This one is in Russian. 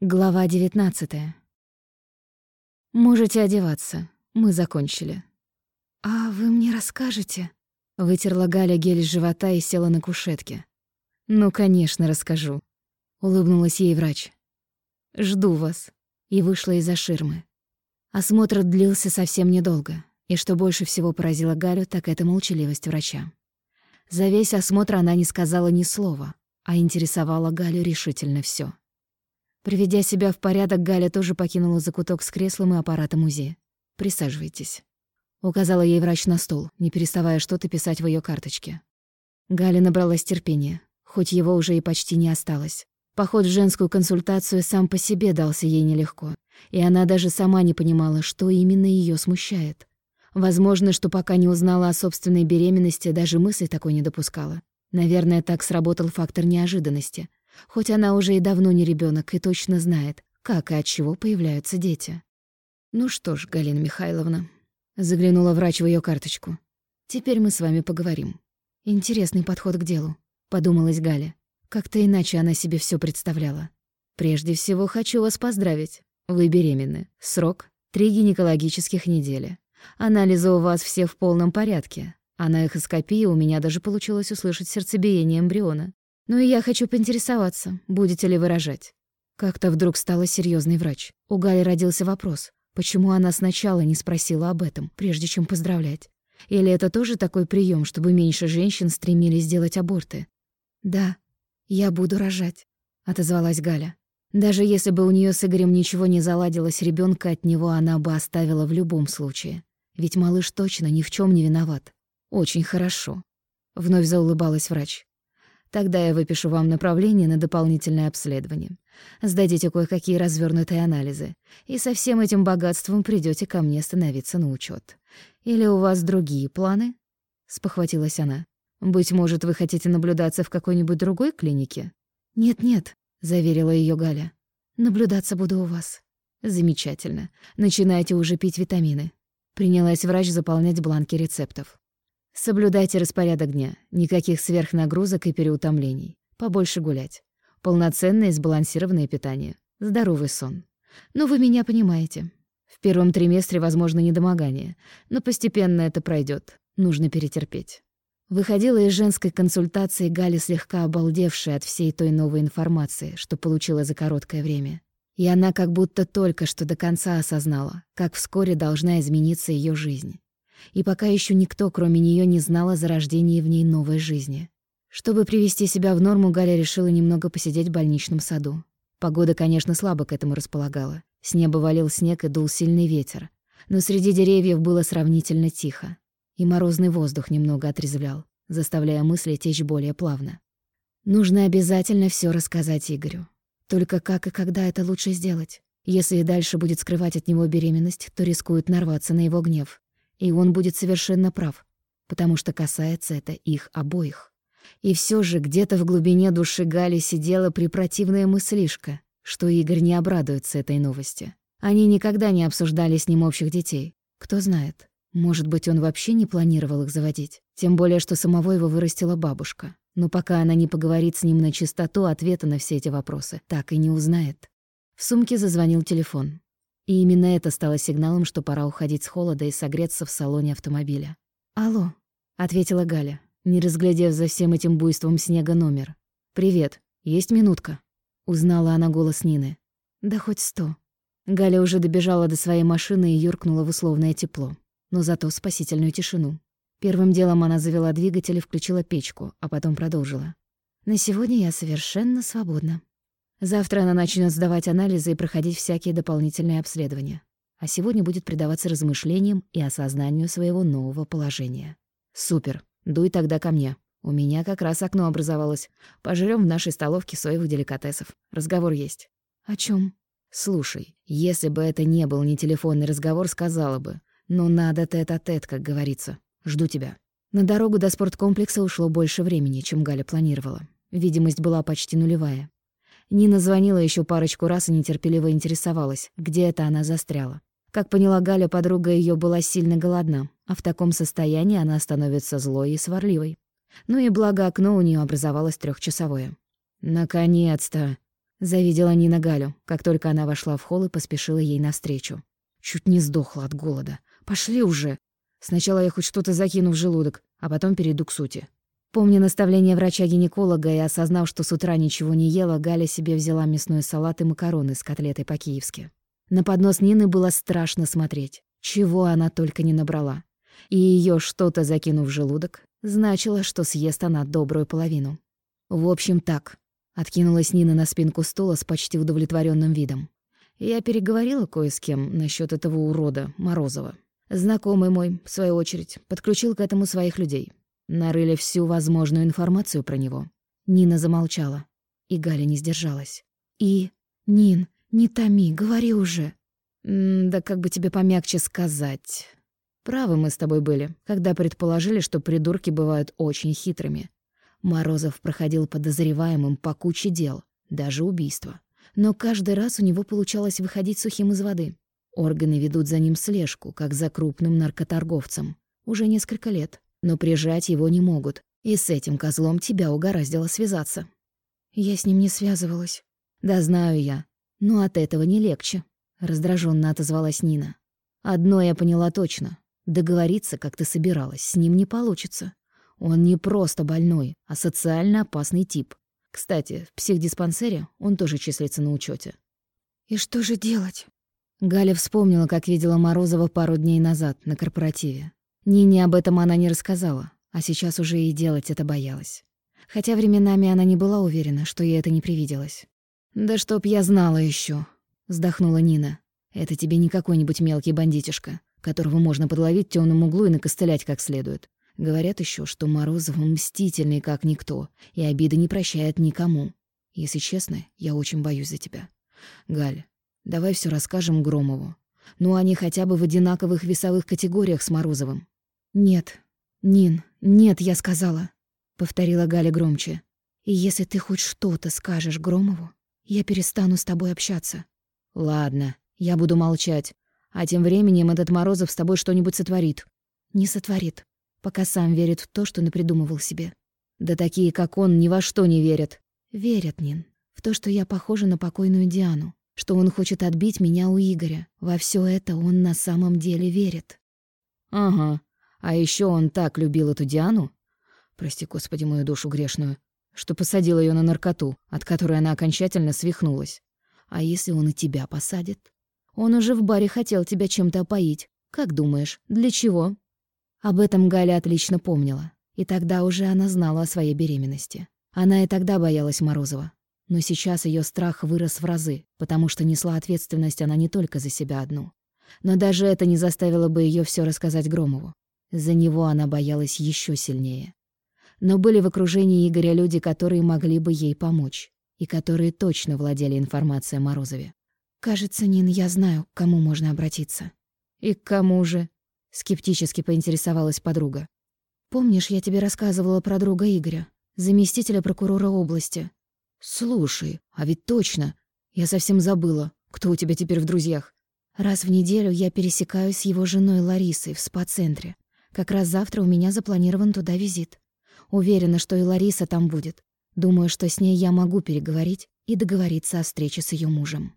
Глава 19 «Можете одеваться. Мы закончили». «А вы мне расскажете?» Вытерла Галя гель с живота и села на кушетке. «Ну, конечно, расскажу», — улыбнулась ей врач. «Жду вас». И вышла из-за ширмы. Осмотр длился совсем недолго, и что больше всего поразило Галю, так это молчаливость врача. За весь осмотр она не сказала ни слова, а интересовала Галю решительно все. Приведя себя в порядок, Галя тоже покинула закуток с креслом и аппаратом УЗИ. «Присаживайтесь», — указала ей врач на стол, не переставая что-то писать в ее карточке. Галя набралась терпения, хоть его уже и почти не осталось. Поход в женскую консультацию сам по себе дался ей нелегко, и она даже сама не понимала, что именно ее смущает. Возможно, что пока не узнала о собственной беременности, даже мысли такой не допускала. Наверное, так сработал фактор неожиданности. Хоть она уже и давно не ребенок и точно знает, как и от чего появляются дети. «Ну что ж, Галина Михайловна», — заглянула врач в ее карточку. «Теперь мы с вами поговорим. Интересный подход к делу», — подумалась Галя. Как-то иначе она себе все представляла. «Прежде всего хочу вас поздравить. Вы беременны. Срок — три гинекологических недели. Анализы у вас все в полном порядке, а на эхоскопии у меня даже получилось услышать сердцебиение эмбриона. Ну и я хочу поинтересоваться, будете ли вы рожать?» Как-то вдруг стала серьезный врач. У Гали родился вопрос, почему она сначала не спросила об этом, прежде чем поздравлять? Или это тоже такой прием, чтобы меньше женщин стремились сделать аборты? «Да, я буду рожать», — отозвалась Галя. Даже если бы у нее с Игорем ничего не заладилось, ребенка от него она бы оставила в любом случае. Ведь малыш точно ни в чем не виноват. Очень хорошо. Вновь заулыбалась врач. Тогда я выпишу вам направление на дополнительное обследование. Сдадите кое-какие развернутые анализы, и со всем этим богатством придете ко мне становиться на учет. Или у вас другие планы? спохватилась она. Быть может, вы хотите наблюдаться в какой-нибудь другой клинике? Нет-нет, заверила ее Галя. Наблюдаться буду у вас. Замечательно. Начинайте уже пить витамины. Принялась врач заполнять бланки рецептов. Соблюдайте распорядок дня. Никаких сверхнагрузок и переутомлений. Побольше гулять. Полноценное и сбалансированное питание. Здоровый сон. Ну, вы меня понимаете. В первом триместре возможно недомогание, но постепенно это пройдет. Нужно перетерпеть. Выходила из женской консультации Галя слегка обалдевшая от всей той новой информации, что получила за короткое время. И она как будто только что до конца осознала, как вскоре должна измениться ее жизнь. И пока еще никто, кроме нее, не знал о зарождении в ней новой жизни. Чтобы привести себя в норму, Галя решила немного посидеть в больничном саду. Погода, конечно, слабо к этому располагала. С неба валил снег и дул сильный ветер. Но среди деревьев было сравнительно тихо. И морозный воздух немного отрезвлял, заставляя мысли течь более плавно. Нужно обязательно все рассказать Игорю. Только как и когда это лучше сделать? Если и дальше будет скрывать от него беременность, то рискует нарваться на его гнев. И он будет совершенно прав, потому что касается это их обоих. И все же где-то в глубине души Гали сидела препротивная мыслишка, что Игорь не обрадуется этой новости. Они никогда не обсуждали с ним общих детей. Кто знает, может быть, он вообще не планировал их заводить. Тем более, что самого его вырастила бабушка. Но пока она не поговорит с ним на чистоту, ответа на все эти вопросы так и не узнает. В сумке зазвонил телефон. И именно это стало сигналом, что пора уходить с холода и согреться в салоне автомобиля. «Алло», — ответила Галя, не разглядев за всем этим буйством снега номер. «Привет, есть минутка?» — узнала она голос Нины. «Да хоть сто». Галя уже добежала до своей машины и юркнула в условное тепло, но зато в спасительную тишину. Первым делом она завела двигатель и включила печку, а потом продолжила. «На сегодня я совершенно свободна. Завтра она начнет сдавать анализы и проходить всякие дополнительные обследования. А сегодня будет предаваться размышлениям и осознанию своего нового положения. Супер. Дуй тогда ко мне. У меня как раз окно образовалось. Пожрём в нашей столовке соевых деликатесов. Разговор есть. О чем? Слушай, если бы это не был не телефонный разговор, сказала бы. Но надо тет-а-тет, как говорится. Жду тебя». На дорогу до спорткомплекса ушло больше времени, чем Галя планировала. Видимость была почти нулевая. Нина звонила еще парочку раз и нетерпеливо интересовалась, где это она застряла. Как поняла Галя, подруга ее была сильно голодна, а в таком состоянии она становится злой и сварливой. Ну и благо окно у нее образовалось трехчасовое. «Наконец-то!» Завидела Нина Галю, как только она вошла в холл и поспешила ей навстречу. Чуть не сдохла от голода. Пошли уже. Сначала я хоть что-то закину в желудок, а потом перейду к сути. Помня наставление врача-гинеколога и осознав, что с утра ничего не ела, Галя себе взяла мясной салат и макароны с котлетой по-киевски. На поднос Нины было страшно смотреть. Чего она только не набрала. И ее что-то закинув в желудок, значило, что съест она добрую половину. В общем, так. Откинулась Нина на спинку стула с почти удовлетворенным видом. Я переговорила кое с кем насчет этого урода, Морозова. Знакомый мой, в свою очередь, подключил к этому своих людей. Нарыли всю возможную информацию про него. Нина замолчала, и Галя не сдержалась. «И... Нин, не томи, говори уже». М «Да как бы тебе помягче сказать...» Правы мы с тобой были, когда предположили, что придурки бывают очень хитрыми. Морозов проходил подозреваемым по куче дел, даже убийства. Но каждый раз у него получалось выходить сухим из воды. Органы ведут за ним слежку, как за крупным наркоторговцем. Уже несколько лет. Но прижать его не могут. И с этим козлом тебя угораздило связаться. Я с ним не связывалась. Да знаю я. Но от этого не легче. Раздраженно отозвалась Нина. Одно я поняла точно. Договориться, как ты собиралась, с ним не получится. Он не просто больной, а социально опасный тип. Кстати, в психдиспансере он тоже числится на учете. «И что же делать?» Галя вспомнила, как видела Морозова пару дней назад на корпоративе. Нине об этом она не рассказала, а сейчас уже и делать это боялась. Хотя временами она не была уверена, что ей это не привиделось. «Да чтоб я знала еще, вздохнула Нина. «Это тебе не какой-нибудь мелкий бандитишка, которого можно подловить в тёмном углу и накостылять как следует. Говорят еще, что Морозов мстительный как никто, и обиды не прощает никому. Если честно, я очень боюсь за тебя. Галя, Давай все расскажем Громову. Ну, они хотя бы в одинаковых весовых категориях с Морозовым. Нет, Нин, нет, я сказала, повторила Галя громче. И если ты хоть что-то скажешь Громову, я перестану с тобой общаться. Ладно, я буду молчать. А тем временем этот Морозов с тобой что-нибудь сотворит. Не сотворит, пока сам верит в то, что напридумывал себе. Да такие, как он, ни во что не верят. Верят, Нин, в то, что я похожа на покойную Диану что он хочет отбить меня у Игоря. Во все это он на самом деле верит. Ага. А еще он так любил эту Диану, прости, Господи, мою душу грешную, что посадил ее на наркоту, от которой она окончательно свихнулась. А если он и тебя посадит? Он уже в баре хотел тебя чем-то опоить. Как думаешь, для чего? Об этом Галя отлично помнила. И тогда уже она знала о своей беременности. Она и тогда боялась Морозова. Но сейчас ее страх вырос в разы, потому что несла ответственность она не только за себя одну. Но даже это не заставило бы ее все рассказать Громову. За него она боялась еще сильнее. Но были в окружении Игоря люди, которые могли бы ей помочь, и которые точно владели информацией о Морозове. «Кажется, Нин, я знаю, к кому можно обратиться». «И к кому же?» — скептически поинтересовалась подруга. «Помнишь, я тебе рассказывала про друга Игоря, заместителя прокурора области, «Слушай, а ведь точно. Я совсем забыла, кто у тебя теперь в друзьях». Раз в неделю я пересекаюсь с его женой Ларисой в спа-центре. Как раз завтра у меня запланирован туда визит. Уверена, что и Лариса там будет. Думаю, что с ней я могу переговорить и договориться о встрече с ее мужем.